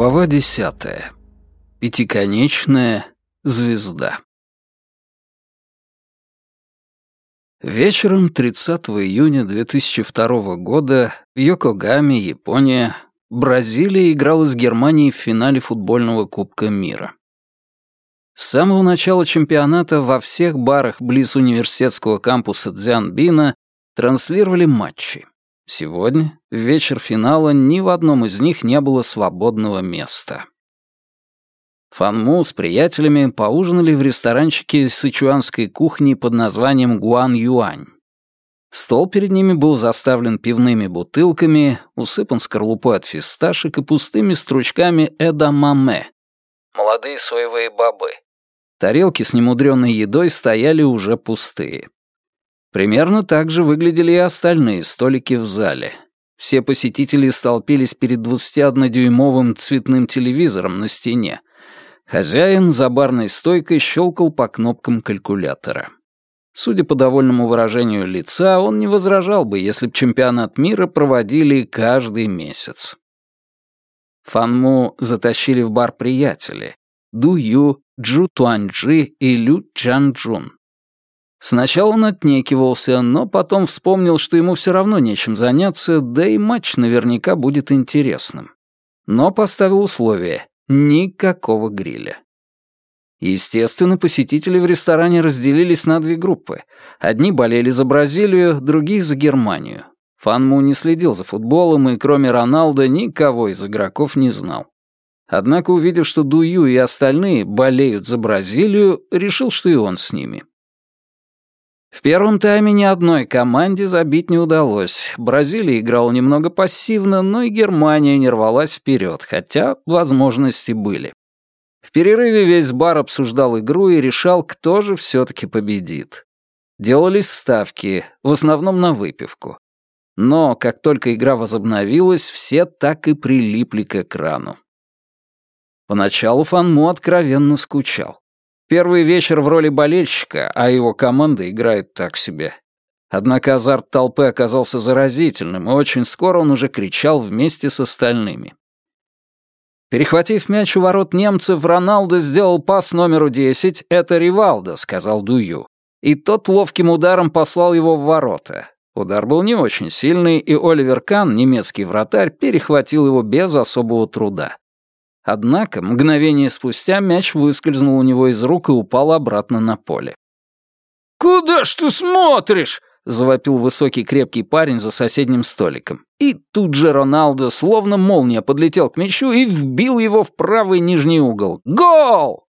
Глава десятая. Пятиконечная звезда. Вечером 30 июня 2002 года в Йокогаме, Япония, Бразилия играла с Германией в финале футбольного Кубка мира. С самого начала чемпионата во всех барах близ университетского кампуса Дзянбина транслировали матчи. Сегодня, в вечер финала, ни в одном из них не было свободного места. Фанму с приятелями поужинали в ресторанчике сычуанской кухни под названием Гуан Юань. Стол перед ними был заставлен пивными бутылками, усыпан скорлупой от фисташек и пустыми стручками эдамаме. Молодые соевые бобы. Тарелки с немудрённой едой стояли уже пустые. Примерно так же выглядели и остальные столики в зале. Все посетители столпились перед 21-дюймовым цветным телевизором на стене. Хозяин за барной стойкой щелкал по кнопкам калькулятора. Судя по довольному выражению лица, он не возражал бы, если б чемпионат мира проводили каждый месяц. Фанму затащили в бар приятели — Ду Ю, Джу Туанджи и Лю Чанчжун. Сначала он отнекивался, но потом вспомнил, что ему все равно нечем заняться, да и матч наверняка будет интересным. Но поставил условие — никакого гриля. Естественно, посетители в ресторане разделились на две группы. Одни болели за Бразилию, другие — за Германию. Фанму не следил за футболом и, кроме Роналда, никого из игроков не знал. Однако, увидев, что Дую и остальные болеют за Бразилию, решил, что и он с ними. В первом тайме ни одной команде забить не удалось. Бразилия играла немного пассивно, но и Германия не рвалась вперед, хотя возможности были. В перерыве весь бар обсуждал игру и решал, кто же все-таки победит. Делались ставки, в основном на выпивку. Но как только игра возобновилась, все так и прилипли к экрану. Поначалу Фанму откровенно скучал. Первый вечер в роли болельщика, а его команда играет так себе. Однако азарт толпы оказался заразительным, и очень скоро он уже кричал вместе с остальными. Перехватив мяч у ворот немцев, Роналдо сделал пас номеру 10. «Это Ривалдо», — сказал Дую. И тот ловким ударом послал его в ворота. Удар был не очень сильный, и Оливер Кан, немецкий вратарь, перехватил его без особого труда. Однако, мгновение спустя мяч выскользнул у него из рук и упал обратно на поле. «Куда ж ты смотришь?» — завопил высокий крепкий парень за соседним столиком. И тут же Роналдо, словно молния, подлетел к мячу и вбил его в правый нижний угол. «Гол!»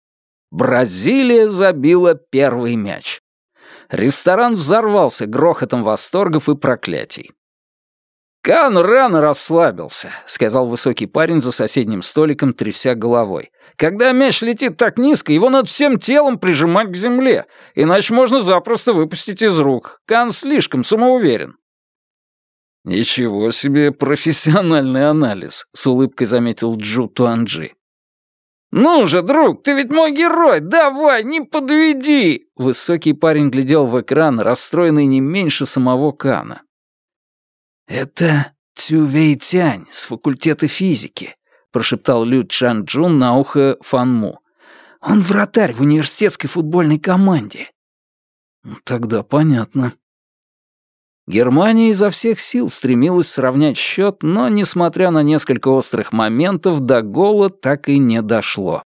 Бразилия забила первый мяч. Ресторан взорвался грохотом восторгов и проклятий. «Кан рано расслабился», — сказал высокий парень за соседним столиком, тряся головой. «Когда мяч летит так низко, его надо всем телом прижимать к земле, иначе можно запросто выпустить из рук. Кан слишком самоуверен». «Ничего себе профессиональный анализ», — с улыбкой заметил Джу Туанджи. «Ну же, друг, ты ведь мой герой! Давай, не подведи!» Высокий парень глядел в экран, расстроенный не меньше самого Кана. «Это Цювей Тянь с факультета физики», — прошептал Лю Чан Джун на ухо Фанму. «Он вратарь в университетской футбольной команде». «Тогда понятно». Германия изо всех сил стремилась сравнять счет, но, несмотря на несколько острых моментов, до гола так и не дошло.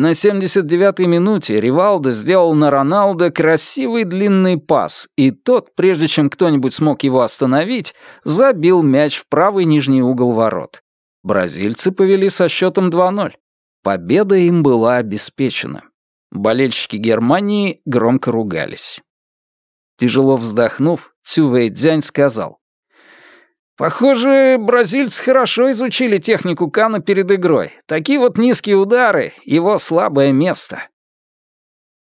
На 79-й минуте Ривалдо сделал на Роналдо красивый длинный пас, и тот, прежде чем кто-нибудь смог его остановить, забил мяч в правый нижний угол ворот. Бразильцы повели со счетом 2-0. Победа им была обеспечена. Болельщики Германии громко ругались. Тяжело вздохнув, Цювей Дзянь сказал, Похоже, бразильцы хорошо изучили технику Кана перед игрой. Такие вот низкие удары — его слабое место.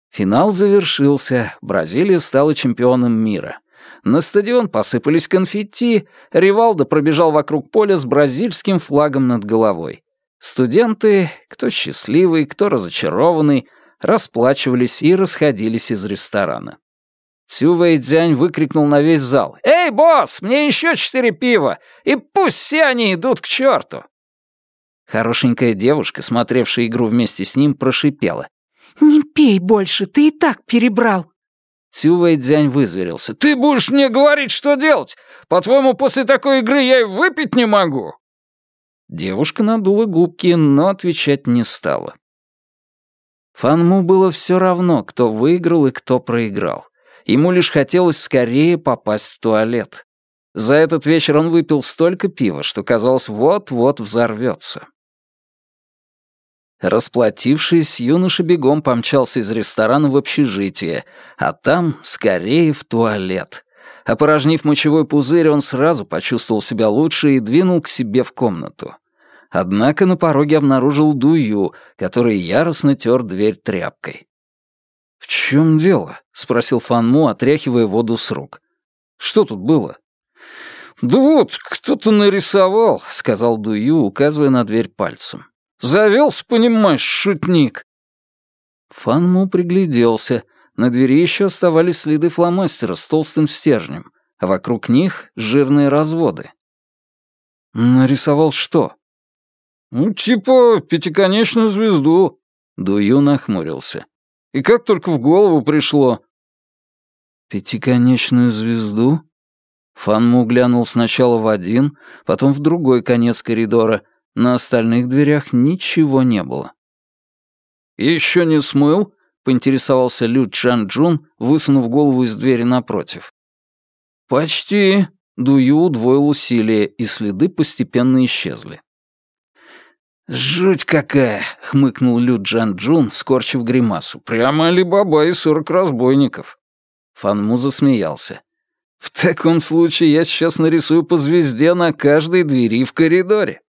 Финал завершился, Бразилия стала чемпионом мира. На стадион посыпались конфетти, Ривалдо пробежал вокруг поля с бразильским флагом над головой. Студенты, кто счастливый, кто разочарованный, расплачивались и расходились из ресторана. Цю Вэйдзянь выкрикнул на весь зал. «Эй, босс, мне еще четыре пива, и пусть все они идут к черту!» Хорошенькая девушка, смотревшая игру вместе с ним, прошипела. «Не пей больше, ты и так перебрал». Цювэй Дзянь вызверился. «Ты будешь мне говорить, что делать? По-твоему, после такой игры я и выпить не могу?» Девушка надула губки, но отвечать не стала. Фанму было все равно, кто выиграл и кто проиграл. Ему лишь хотелось скорее попасть в туалет. За этот вечер он выпил столько пива, что казалось, вот-вот взорвется. Расплатившись, юноша бегом помчался из ресторана в общежитие, а там скорее в туалет. Опорожнив мочевой пузырь, он сразу почувствовал себя лучше и двинул к себе в комнату. Однако на пороге обнаружил Дую, который яростно тер дверь тряпкой. «В чем дело?» — спросил Фанму, отряхивая воду с рук. «Что тут было?» «Да вот, кто-то нарисовал», — сказал Дую, указывая на дверь пальцем. Завелся, понимаешь, шутник. Фанму пригляделся. На двери еще оставались следы фломастера с толстым стержнем, а вокруг них жирные разводы. Нарисовал что? Ну, типа пятиконечную звезду. Дую нахмурился. И как только в голову пришло. Пятиконечную звезду? Фанму глянул сначала в один, потом в другой конец коридора, на остальных дверях ничего не было. «Еще не смыл?» — поинтересовался Лю Чан Джун, высунув голову из двери напротив. «Почти», — Дую удвоил усилия, и следы постепенно исчезли. «Жуть какая!» — хмыкнул Лю Джан Джун, скорчив гримасу. «Прямо Алибаба и сорок разбойников!» Фанму засмеялся. «В таком случае я сейчас нарисую по звезде на каждой двери в коридоре».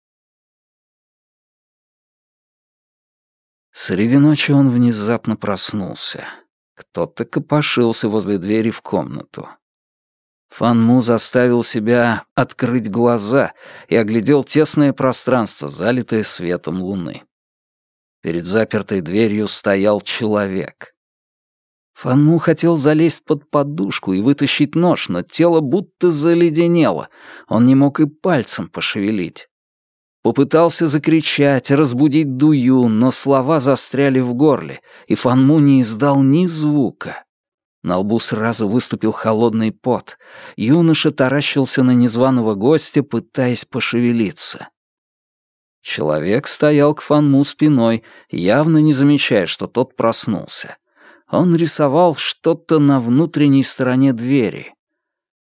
Среди ночи он внезапно проснулся. Кто-то копошился возле двери в комнату. Фанму заставил себя открыть глаза и оглядел тесное пространство, залитое светом луны. Перед запертой дверью стоял человек. Фанму хотел залезть под подушку и вытащить нож, но тело будто заледенело. Он не мог и пальцем пошевелить. Попытался закричать, разбудить Дую, но слова застряли в горле, и Фанму не издал ни звука. На лбу сразу выступил холодный пот. Юноша таращился на незваного гостя, пытаясь пошевелиться. Человек стоял к Фанму спиной, явно не замечая, что тот проснулся. Он рисовал что-то на внутренней стороне двери.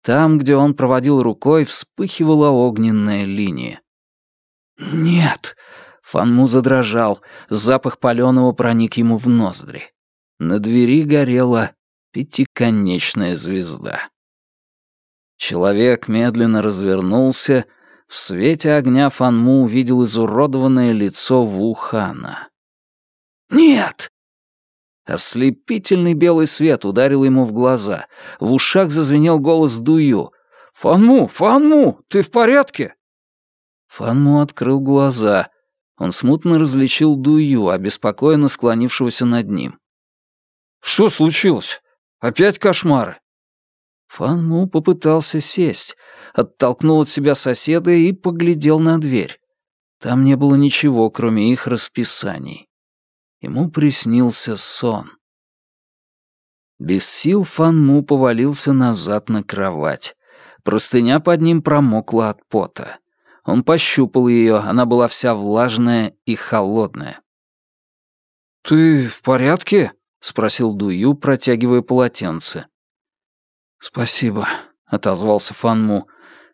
Там, где он проводил рукой, вспыхивала огненная линия. «Нет!» Фанму задрожал, запах палёного проник ему в ноздри. На двери горела пятиконечная звезда. Человек медленно развернулся, в свете огня Фанму увидел изуродованное лицо Вухана. «Нет!» Ослепительный белый свет ударил ему в глаза. В ушах зазвенел голос Дую. «Фанму! Фанму! Ты в порядке?» Фанму открыл глаза. Он смутно различил Дую, обеспокоенно склонившегося над ним. «Что случилось? Опять кошмары?» Фанму попытался сесть, оттолкнул от себя соседа и поглядел на дверь. Там не было ничего, кроме их расписаний. Ему приснился сон. Без сил Фанму повалился назад на кровать. Простыня под ним промокла от пота. Он пощупал ее, она была вся влажная и холодная. «Ты в порядке?» — спросил Дую, протягивая полотенце. «Спасибо», — отозвался Фанму.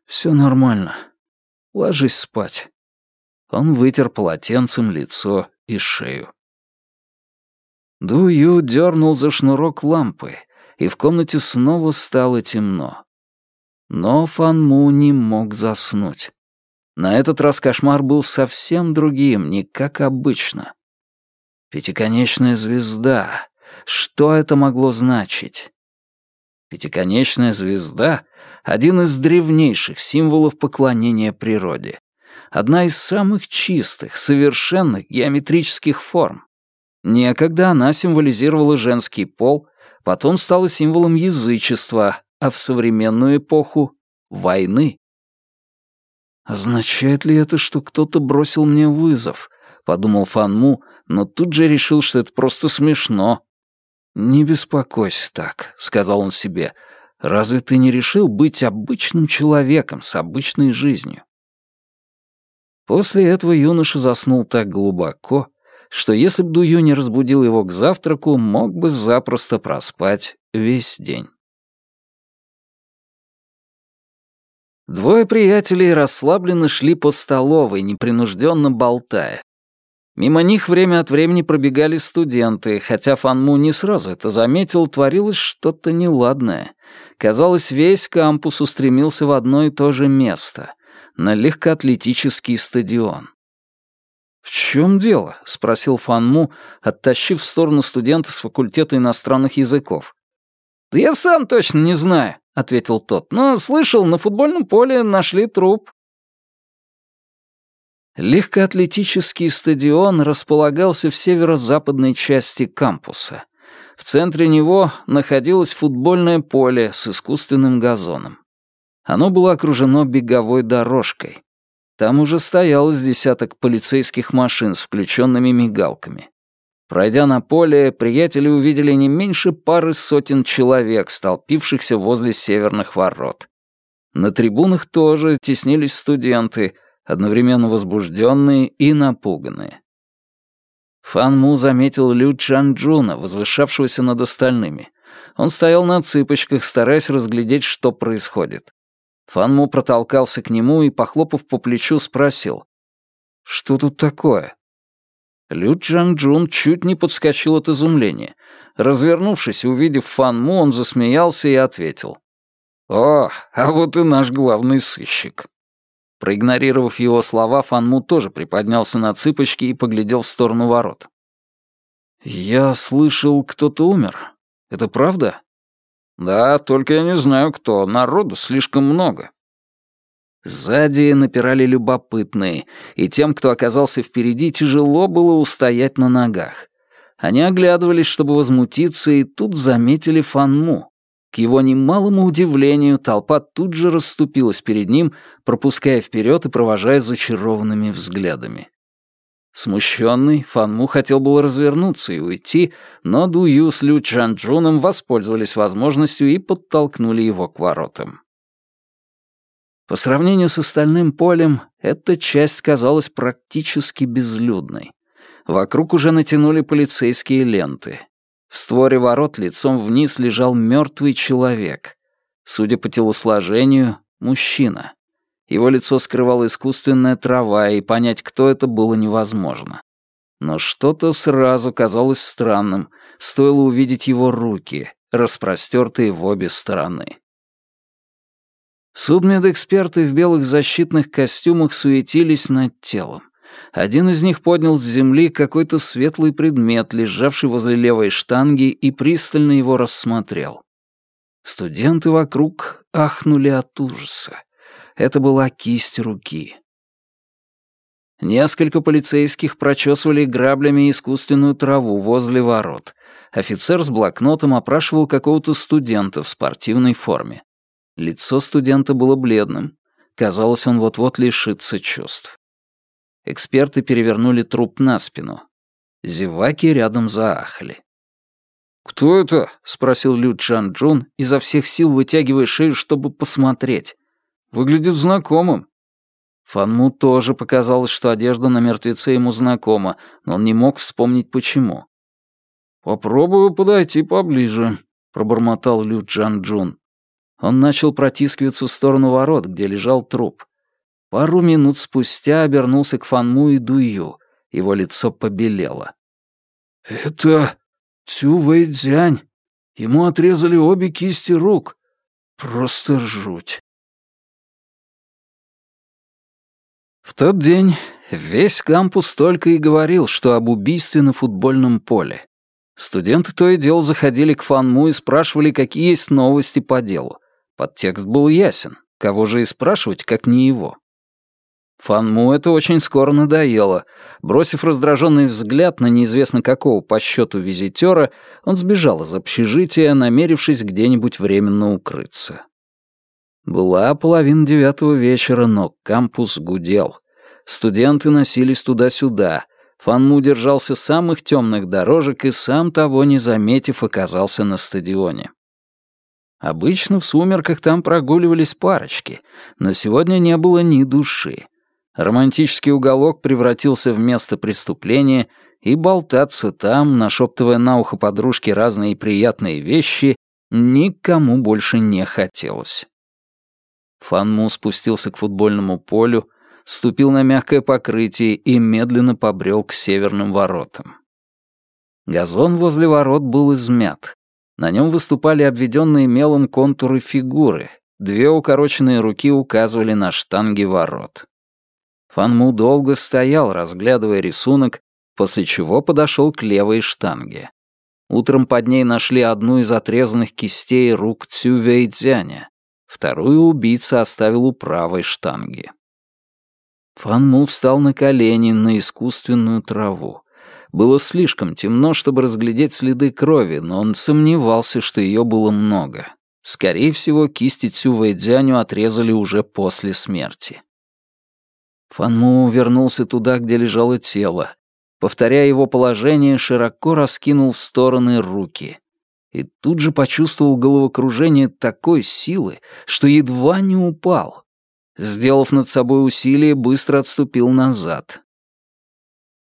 «Все нормально. Ложись спать». Он вытер полотенцем лицо и шею. Дую дернул за шнурок лампы, и в комнате снова стало темно. Но Фанму не мог заснуть. На этот раз кошмар был совсем другим, не как обычно. Пятиконечная звезда. Что это могло значить? Пятиконечная звезда — один из древнейших символов поклонения природе. Одна из самых чистых, совершенных геометрических форм. Некогда она символизировала женский пол, потом стала символом язычества, а в современную эпоху — войны. «Означает ли это, что кто-то бросил мне вызов?» — подумал Фанму, но тут же решил, что это просто смешно. «Не беспокойся так», — сказал он себе. «Разве ты не решил быть обычным человеком с обычной жизнью?» После этого юноша заснул так глубоко, что если б Дую не разбудил его к завтраку, мог бы запросто проспать весь день. Двое приятелей расслабленно шли по столовой, непринужденно болтая. Мимо них время от времени пробегали студенты, хотя Фанму не сразу это заметил, творилось что-то неладное. Казалось, весь кампус устремился в одно и то же место — на легкоатлетический стадион. «В чем дело?» — спросил Фанму, оттащив в сторону студента с факультета иностранных языков. «Да я сам точно не знаю», — ответил тот. «Но слышал, на футбольном поле нашли труп». Легкоатлетический стадион располагался в северо-западной части кампуса. В центре него находилось футбольное поле с искусственным газоном. Оно было окружено беговой дорожкой. Там уже стоялось десяток полицейских машин с включенными мигалками. Пройдя на поле, приятели увидели не меньше пары сотен человек, столпившихся возле северных ворот. На трибунах тоже теснились студенты, одновременно возбужденные и напуганные. Фан Му заметил Лю Чанчжуна, возвышавшегося над остальными. Он стоял на цыпочках, стараясь разглядеть, что происходит. Фан Му протолкался к нему и, похлопав по плечу, спросил. «Что тут такое?» Лю Чанчжун чуть не подскочил от изумления. Развернувшись увидев Фан Му, он засмеялся и ответил. «О, а вот и наш главный сыщик». Проигнорировав его слова, Фанму тоже приподнялся на цыпочки и поглядел в сторону ворот. «Я слышал, кто-то умер. Это правда?» «Да, только я не знаю, кто. Народу слишком много». Сзади напирали любопытные, и тем, кто оказался впереди, тяжело было устоять на ногах. Они оглядывались, чтобы возмутиться, и тут заметили Фанму. К его немалому удивлению, толпа тут же расступилась перед ним, пропуская вперед и провожая зачарованными взглядами. Смущенный, Фанму хотел было развернуться и уйти, но Ду Ю с Лю Чжанчжуном воспользовались возможностью и подтолкнули его к воротам. По сравнению с остальным полем, эта часть казалась практически безлюдной. Вокруг уже натянули полицейские ленты. В створе ворот лицом вниз лежал мертвый человек. Судя по телосложению, мужчина. Его лицо скрывала искусственная трава, и понять, кто это, было невозможно. Но что-то сразу казалось странным, стоило увидеть его руки, распростертые в обе стороны. Судмедэксперты в белых защитных костюмах суетились над телом. Один из них поднял с земли какой-то светлый предмет, лежавший возле левой штанги, и пристально его рассмотрел. Студенты вокруг ахнули от ужаса. Это была кисть руки. Несколько полицейских прочесывали граблями искусственную траву возле ворот. Офицер с блокнотом опрашивал какого-то студента в спортивной форме. Лицо студента было бледным. Казалось, он вот-вот лишится чувств. Эксперты перевернули труп на спину. Зеваки рядом заахали. «Кто это?» — спросил Лю Чан Джун, изо всех сил вытягивая шею, чтобы посмотреть. «Выглядит знакомым». Фанму тоже показалось, что одежда на мертвеце ему знакома, но он не мог вспомнить, почему. «Попробую подойти поближе», — пробормотал Лю Чан Джун. Он начал протискиваться в сторону ворот, где лежал труп. Пару минут спустя обернулся к Фанму и Дую. Его лицо побелело. «Это Цю Вэйдзянь. Ему отрезали обе кисти рук. Просто жуть». В тот день весь кампус только и говорил, что об убийстве на футбольном поле. Студенты то и дело заходили к Фанму и спрашивали, какие есть новости по делу. Подтекст был ясен. Кого же и спрашивать, как не его? Фанму это очень скоро надоело. Бросив раздраженный взгляд на неизвестно какого по счету визитера, он сбежал из общежития, намерившись где-нибудь временно укрыться. Была половина девятого вечера, но кампус гудел. Студенты носились туда-сюда. Фанму держался самых темных дорожек и сам того не заметив оказался на стадионе. Обычно в сумерках там прогуливались парочки, но сегодня не было ни души. Романтический уголок превратился в место преступления, и болтаться там, нашептывая на ухо подружке разные приятные вещи, никому больше не хотелось. Фанму спустился к футбольному полю, ступил на мягкое покрытие и медленно побрел к северным воротам. Газон возле ворот был измят. На нем выступали обведенные мелом контуры фигуры. Две укороченные руки указывали на штанги ворот. Фанму долго стоял, разглядывая рисунок, после чего подошел к левой штанге. Утром под ней нашли одну из отрезанных кистей рук Цювейцзяня. Вторую убийца оставил у правой штанги. Фан Му встал на колени на искусственную траву. Было слишком темно, чтобы разглядеть следы крови, но он сомневался, что ее было много. Скорее всего, кисти Цю Вэйдзяню отрезали уже после смерти. Фан Му вернулся туда, где лежало тело. Повторяя его положение, широко раскинул в стороны руки и тут же почувствовал головокружение такой силы, что едва не упал. Сделав над собой усилие, быстро отступил назад.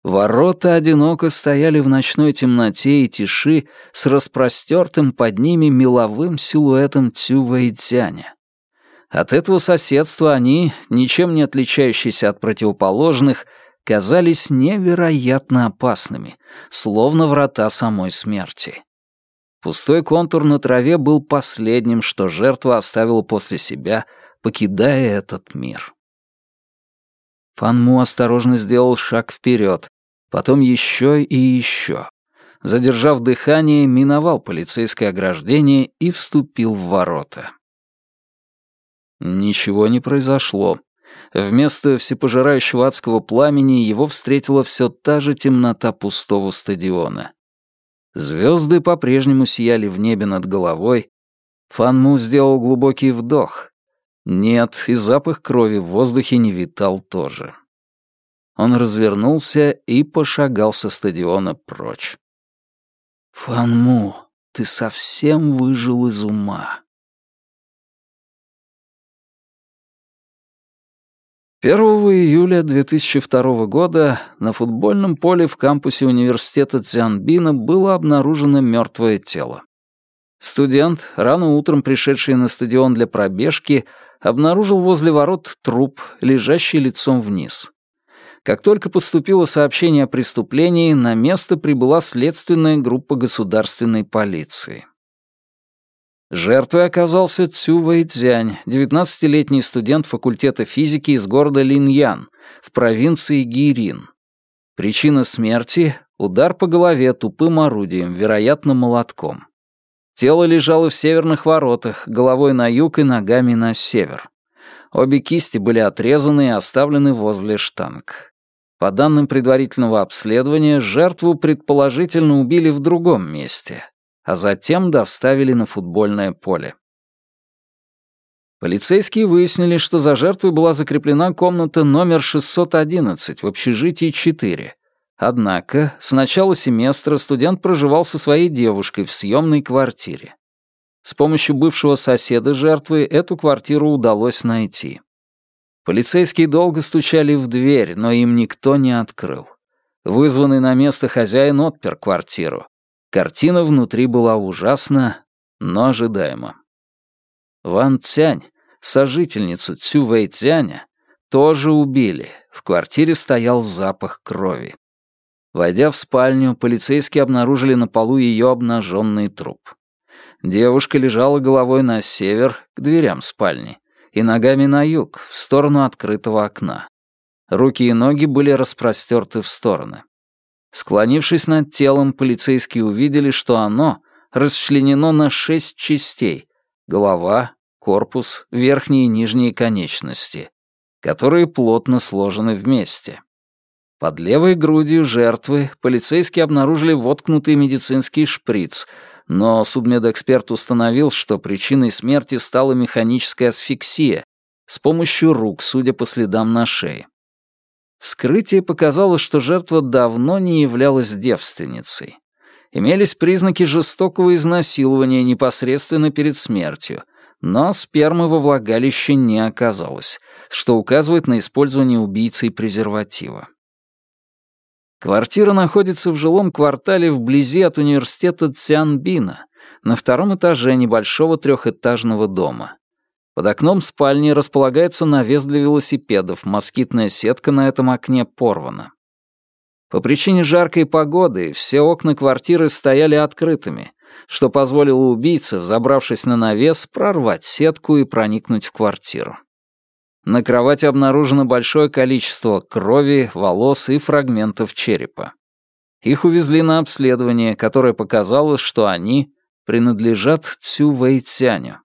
Ворота одиноко стояли в ночной темноте и тиши с распростертым под ними меловым силуэтом Цюва и Цяня. От этого соседства они, ничем не отличающиеся от противоположных, казались невероятно опасными, словно врата самой смерти. Пустой контур на траве был последним, что жертва оставила после себя, покидая этот мир. Фанму осторожно сделал шаг вперед, потом еще и еще. Задержав дыхание, миновал полицейское ограждение и вступил в ворота. Ничего не произошло. Вместо всепожирающего адского пламени его встретила все та же темнота пустого стадиона. Звезды по-прежнему сияли в небе над головой. Фанму сделал глубокий вдох. Нет, и запах крови в воздухе не витал тоже. Он развернулся и пошагал со стадиона прочь. «Фанму, ты совсем выжил из ума». 1 июля 2002 года на футбольном поле в кампусе университета Цзянбина было обнаружено мертвое тело. Студент, рано утром пришедший на стадион для пробежки, обнаружил возле ворот труп, лежащий лицом вниз. Как только поступило сообщение о преступлении, на место прибыла следственная группа государственной полиции. Жертвой оказался Цю Вэйцзянь, 19-летний студент факультета физики из города Линьян, в провинции Гирин. Причина смерти — удар по голове тупым орудием, вероятно, молотком. Тело лежало в северных воротах, головой на юг и ногами на север. Обе кисти были отрезаны и оставлены возле штанг. По данным предварительного обследования, жертву предположительно убили в другом месте, а затем доставили на футбольное поле. Полицейские выяснили, что за жертвой была закреплена комната номер 611 в общежитии 4. Однако с начала семестра студент проживал со своей девушкой в съемной квартире. С помощью бывшего соседа жертвы эту квартиру удалось найти. Полицейские долго стучали в дверь, но им никто не открыл. Вызванный на место хозяин отпер квартиру, Картина внутри была ужасна, но ожидаема. Ван Цянь, сожительницу Цю Вэй Цяня, тоже убили. В квартире стоял запах крови. Войдя в спальню, полицейские обнаружили на полу ее обнаженный труп. Девушка лежала головой на север, к дверям спальни, и ногами на юг, в сторону открытого окна. Руки и ноги были распростерты в стороны. Склонившись над телом, полицейские увидели, что оно расчленено на шесть частей — голова, корпус, верхние и нижние конечности, которые плотно сложены вместе. Под левой грудью жертвы полицейские обнаружили воткнутый медицинский шприц, но судмедэксперт установил, что причиной смерти стала механическая асфиксия с помощью рук, судя по следам на шее. Вскрытие показало, что жертва давно не являлась девственницей. Имелись признаки жестокого изнасилования непосредственно перед смертью, но спермы во влагалище не оказалось, что указывает на использование убийцей презерватива. Квартира находится в жилом квартале вблизи от университета Цянбина, на втором этаже небольшого трехэтажного дома. Под окном спальни располагается навес для велосипедов, москитная сетка на этом окне порвана. По причине жаркой погоды все окна квартиры стояли открытыми, что позволило убийце, взобравшись на навес, прорвать сетку и проникнуть в квартиру. На кровати обнаружено большое количество крови, волос и фрагментов черепа. Их увезли на обследование, которое показало, что они принадлежат Цю Вэйцяню.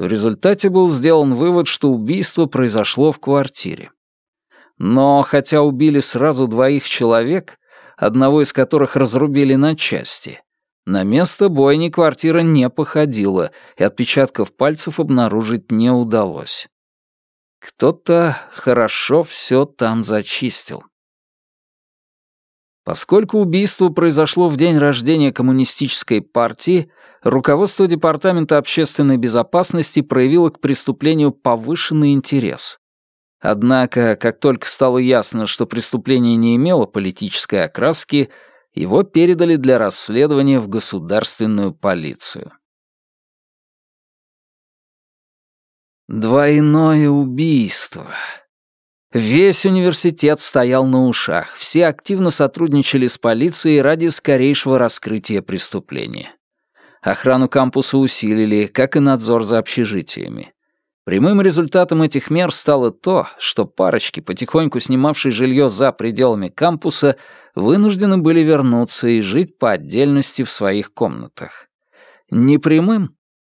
В результате был сделан вывод, что убийство произошло в квартире. Но хотя убили сразу двоих человек, одного из которых разрубили на части, на место бойни квартира не походила, и отпечатков пальцев обнаружить не удалось. Кто-то хорошо все там зачистил. Поскольку убийство произошло в день рождения коммунистической партии, руководство Департамента общественной безопасности проявило к преступлению повышенный интерес. Однако, как только стало ясно, что преступление не имело политической окраски, его передали для расследования в государственную полицию. Двойное убийство. Весь университет стоял на ушах, все активно сотрудничали с полицией ради скорейшего раскрытия преступления. Охрану кампуса усилили, как и надзор за общежитиями. Прямым результатом этих мер стало то, что парочки, потихоньку снимавшие жилье за пределами кампуса, вынуждены были вернуться и жить по отдельности в своих комнатах. Непрямым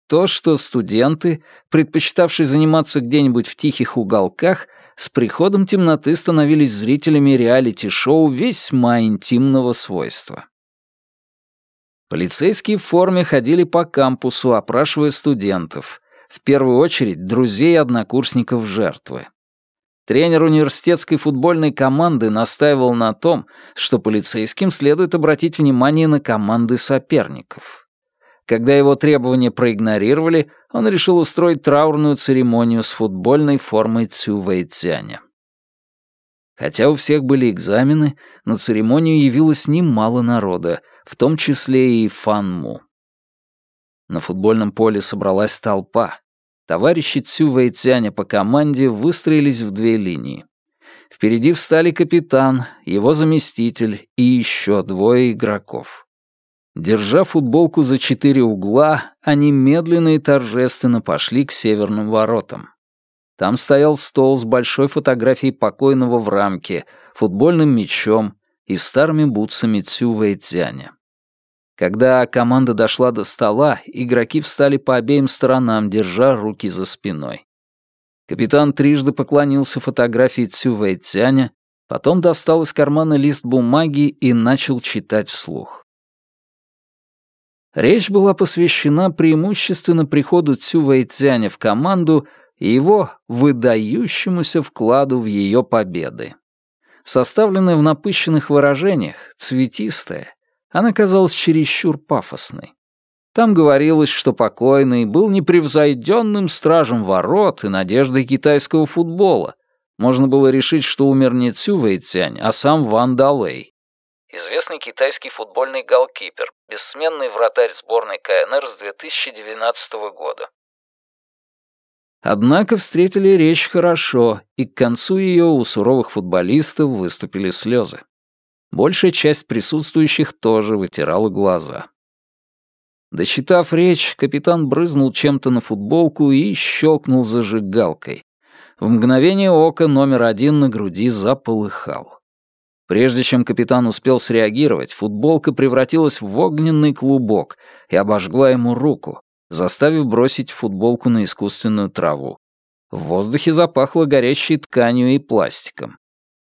то, что студенты, предпочитавшие заниматься где-нибудь в тихих уголках, с приходом темноты становились зрителями реалити-шоу весьма интимного свойства. Полицейские в форме ходили по кампусу, опрашивая студентов, в первую очередь друзей однокурсников жертвы. Тренер университетской футбольной команды настаивал на том, что полицейским следует обратить внимание на команды соперников. Когда его требования проигнорировали, он решил устроить траурную церемонию с футбольной формой Цю Вэйцзяня. Хотя у всех были экзамены, на церемонию явилось немало народа, в том числе и Фан Му. На футбольном поле собралась толпа. Товарищи Цю Вэйцзяня по команде выстроились в две линии. Впереди встали капитан, его заместитель и еще двое игроков. Держа футболку за четыре угла, они медленно и торжественно пошли к северным воротам. Там стоял стол с большой фотографией покойного в рамке, футбольным мячом и старыми бутсами Цю Вэйцзяня. Когда команда дошла до стола, игроки встали по обеим сторонам, держа руки за спиной. Капитан трижды поклонился фотографии Цю Вэйцзяня, потом достал из кармана лист бумаги и начал читать вслух. Речь была посвящена преимущественно приходу Цю Вэйцзяня в команду и его выдающемуся вкладу в ее победы. Составленная в напыщенных выражениях, цветистая, она казалась чересчур пафосной. Там говорилось, что покойный был непревзойденным стражем ворот и надеждой китайского футбола. Можно было решить, что умер не Цю Вэйцзянь, а сам Ван Далей известный китайский футбольный голкипер, бессменный вратарь сборной КНР с 2019 года. Однако встретили речь хорошо, и к концу ее у суровых футболистов выступили слезы. Большая часть присутствующих тоже вытирала глаза. Дочитав речь, капитан брызнул чем-то на футболку и щелкнул зажигалкой. В мгновение ока номер один на груди заполыхал. Прежде чем капитан успел среагировать, футболка превратилась в огненный клубок и обожгла ему руку, заставив бросить футболку на искусственную траву. В воздухе запахло горящей тканью и пластиком.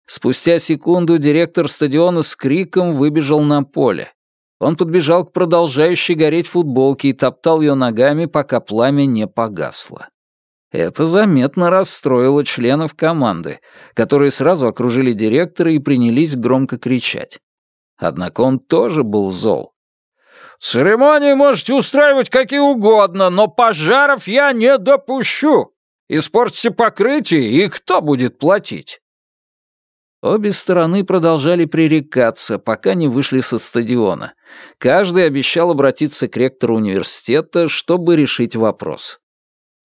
Спустя секунду директор стадиона с криком выбежал на поле. Он подбежал к продолжающей гореть футболке и топтал ее ногами, пока пламя не погасло. Это заметно расстроило членов команды, которые сразу окружили директора и принялись громко кричать. Однако он тоже был зол. «Церемонии можете устраивать какие угодно, но пожаров я не допущу. Испортите покрытие, и кто будет платить?» Обе стороны продолжали пререкаться, пока не вышли со стадиона. Каждый обещал обратиться к ректору университета, чтобы решить вопрос.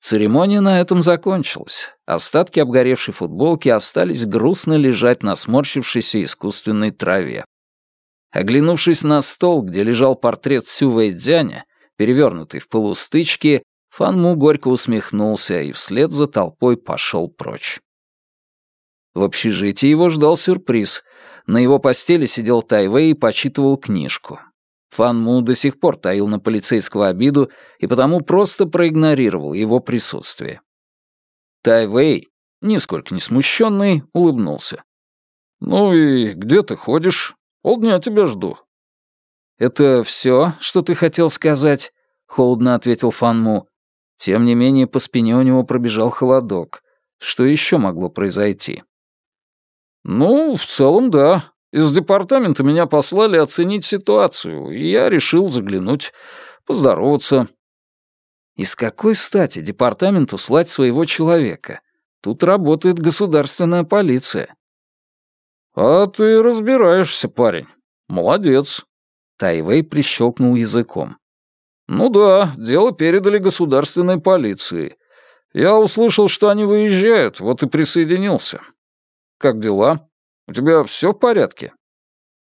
Церемония на этом закончилась. Остатки обгоревшей футболки остались грустно лежать на сморщившейся искусственной траве. Оглянувшись на стол, где лежал портрет Сю Вэйдзяня, перевернутый в полустычке, Фанму горько усмехнулся и вслед за толпой пошел прочь. В общежитии его ждал сюрприз. На его постели сидел Тайвей и почитывал книжку. Фанму до сих пор таил на полицейского обиду и потому просто проигнорировал его присутствие. Тайвей, нисколько не смущенный, улыбнулся. «Ну и где ты ходишь? Полдня тебя жду». «Это все, что ты хотел сказать?» — холодно ответил Фанму. Тем не менее, по спине у него пробежал холодок. Что еще могло произойти? «Ну, в целом, да. Из департамента меня послали оценить ситуацию, и я решил заглянуть, поздороваться». «И какой стати департаменту слать своего человека? Тут работает государственная полиция». «А ты разбираешься, парень. Молодец». Тайвей прищелкнул языком. «Ну да, дело передали государственной полиции. Я услышал, что они выезжают, вот и присоединился. Как дела? У тебя все в порядке?»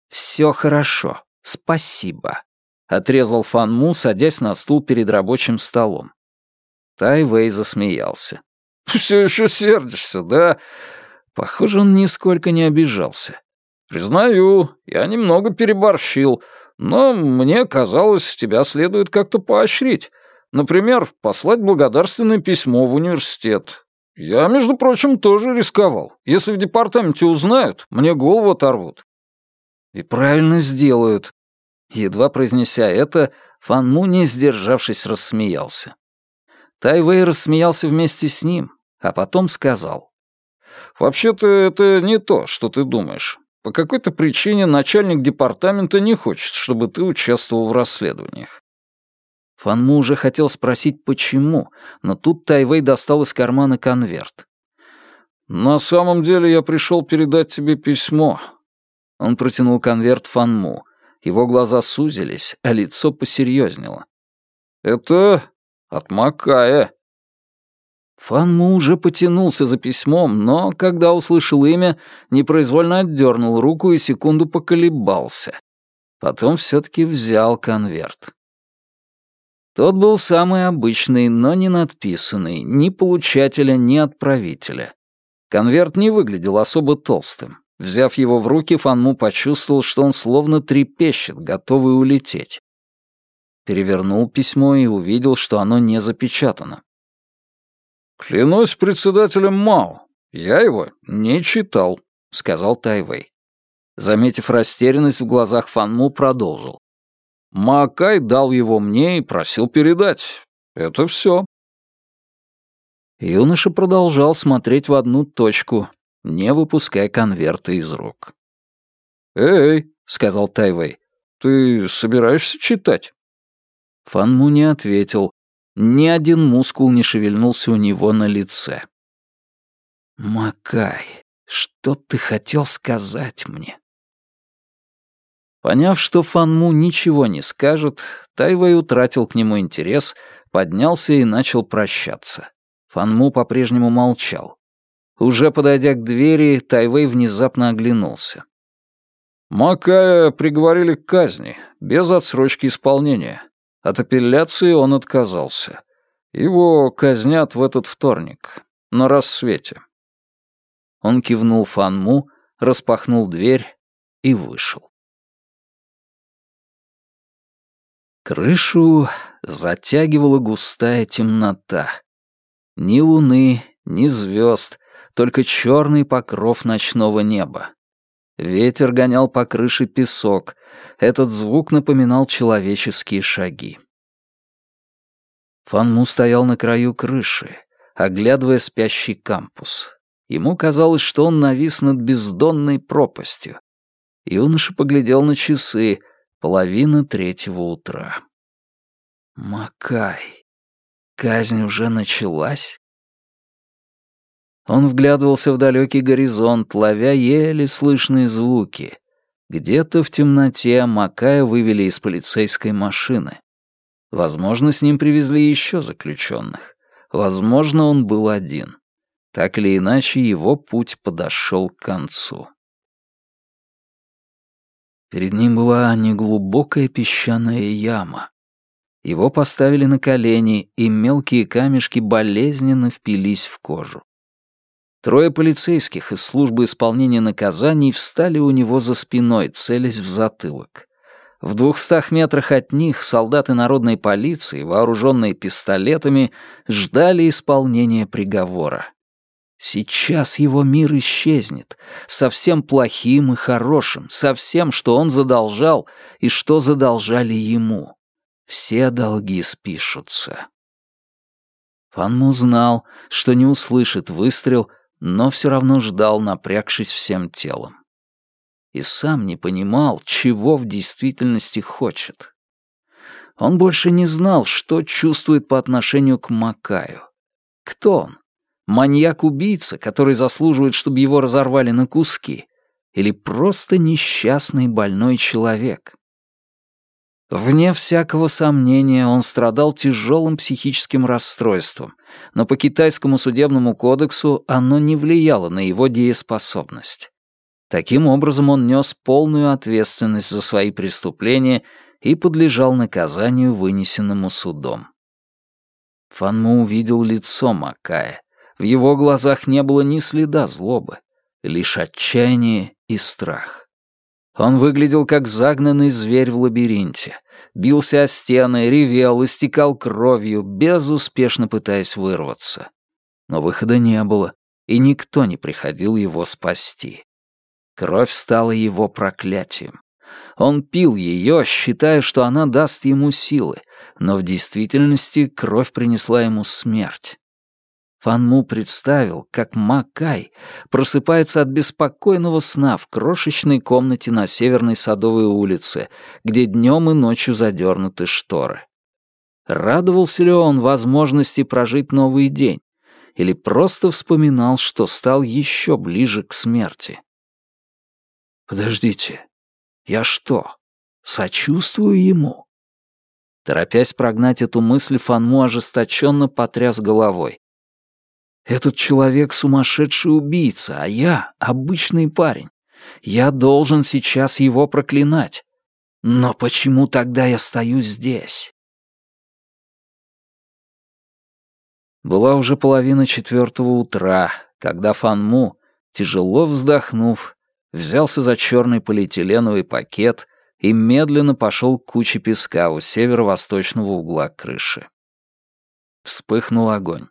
«Все хорошо, спасибо», — отрезал Фан Му, садясь на стул перед рабочим столом. Тай Вэй засмеялся. «Все еще сердишься, да?» Похоже, он нисколько не обижался. «Признаю, я немного переборщил, но мне казалось, тебя следует как-то поощрить. Например, послать благодарственное письмо в университет. Я, между прочим, тоже рисковал. Если в департаменте узнают, мне голову оторвут. И правильно сделают. Едва произнеся это, Фан Му, не сдержавшись, рассмеялся. Тайвей рассмеялся вместе с ним, а потом сказал. «Вообще-то это не то, что ты думаешь. По какой-то причине начальник департамента не хочет, чтобы ты участвовал в расследованиях. Фанму уже хотел спросить, почему, но тут Тайвей достал из кармана конверт. «На самом деле я пришел передать тебе письмо». Он протянул конверт Фанму. Его глаза сузились, а лицо посерьезнело. «Это от Макая». Фанму уже потянулся за письмом, но, когда услышал имя, непроизвольно отдернул руку и секунду поколебался. Потом все-таки взял конверт. Тот был самый обычный, но не надписанный, ни получателя, ни отправителя. Конверт не выглядел особо толстым. Взяв его в руки, Фанму почувствовал, что он словно трепещет, готовый улететь. Перевернул письмо и увидел, что оно не запечатано. «Клянусь председателем Мао, я его не читал», — сказал Тайвей. Заметив растерянность в глазах Фанму, продолжил. Маакай дал его мне и просил передать. Это все. Юноша продолжал смотреть в одну точку, не выпуская конверта из рук. «Эй», — сказал Тайвей, — «ты собираешься читать?» Фанму не ответил, ни один мускул не шевельнулся у него на лице. «Макай, что ты хотел сказать мне?» Поняв, что Фанму ничего не скажет, Тайвей утратил к нему интерес, поднялся и начал прощаться. Фанму по-прежнему молчал. Уже подойдя к двери, Тайвей внезапно оглянулся. Макая приговорили к казни, без отсрочки исполнения. От апелляции он отказался. Его казнят в этот вторник, на рассвете. Он кивнул Фанму, распахнул дверь и вышел. Крышу затягивала густая темнота. Ни луны, ни звезд, только черный покров ночного неба. Ветер гонял по крыше песок. Этот звук напоминал человеческие шаги. Фанму стоял на краю крыши, оглядывая спящий кампус. Ему казалось, что он навис над бездонной пропастью. Юноша поглядел на часы, половина третьего утра. Макай. Казнь уже началась? Он вглядывался в далекий горизонт, ловя еле слышные звуки. Где-то в темноте Макая вывели из полицейской машины. Возможно, с ним привезли еще заключенных. Возможно, он был один. Так или иначе, его путь подошел к концу. Перед ним была неглубокая песчаная яма. Его поставили на колени, и мелкие камешки болезненно впились в кожу. Трое полицейских из службы исполнения наказаний встали у него за спиной, целясь в затылок. В двухстах метрах от них солдаты народной полиции, вооруженные пистолетами, ждали исполнения приговора. Сейчас его мир исчезнет, совсем плохим и хорошим, со всем, что он задолжал и что задолжали ему. Все долги спишутся. Фанму знал, что не услышит выстрел, но все равно ждал, напрягшись всем телом. И сам не понимал, чего в действительности хочет. Он больше не знал, что чувствует по отношению к Макаю. Кто он? Маньяк-убийца, который заслуживает, чтобы его разорвали на куски? Или просто несчастный больной человек? Вне всякого сомнения, он страдал тяжелым психическим расстройством, но по китайскому судебному кодексу оно не влияло на его дееспособность. Таким образом, он нес полную ответственность за свои преступления и подлежал наказанию, вынесенному судом. Фанму увидел лицо Макая. В его глазах не было ни следа злобы, лишь отчаяние и страх. Он выглядел как загнанный зверь в лабиринте, бился о стены, ревел, истекал кровью, безуспешно пытаясь вырваться. Но выхода не было, и никто не приходил его спасти. Кровь стала его проклятием. Он пил ее, считая, что она даст ему силы, но в действительности кровь принесла ему смерть. Фанму представил, как Макай просыпается от беспокойного сна в крошечной комнате на Северной Садовой улице, где днем и ночью задернуты шторы. Радовался ли он возможности прожить новый день? Или просто вспоминал, что стал еще ближе к смерти? «Подождите, я что, сочувствую ему?» Торопясь прогнать эту мысль, Фанму ожесточенно потряс головой. Этот человек сумасшедший убийца, а я обычный парень. Я должен сейчас его проклинать. Но почему тогда я стою здесь? Была уже половина четвертого утра, когда Фанму, тяжело вздохнув, взялся за черный полиэтиленовый пакет и медленно пошел к куче песка у северо-восточного угла крыши. Вспыхнул огонь.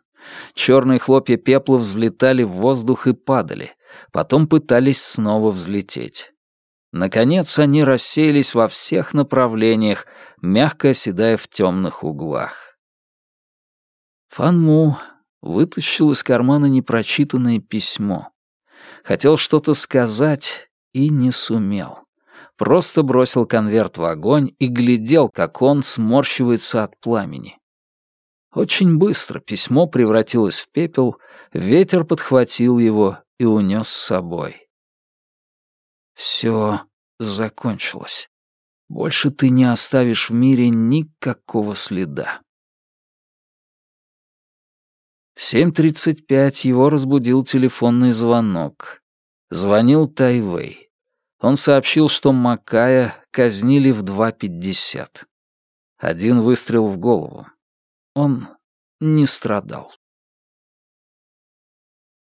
Черные хлопья пепла взлетали в воздух и падали, потом пытались снова взлететь. Наконец они рассеялись во всех направлениях, мягко оседая в темных углах. Фанму вытащил из кармана непрочитанное письмо. Хотел что-то сказать и не сумел. Просто бросил конверт в огонь и глядел, как он сморщивается от пламени. Очень быстро письмо превратилось в пепел, ветер подхватил его и унес с собой. Все закончилось. Больше ты не оставишь в мире никакого следа. В 7.35 его разбудил телефонный звонок. Звонил Тайвей. Он сообщил, что Макая казнили в 2.50. Один выстрел в голову. Он не страдал.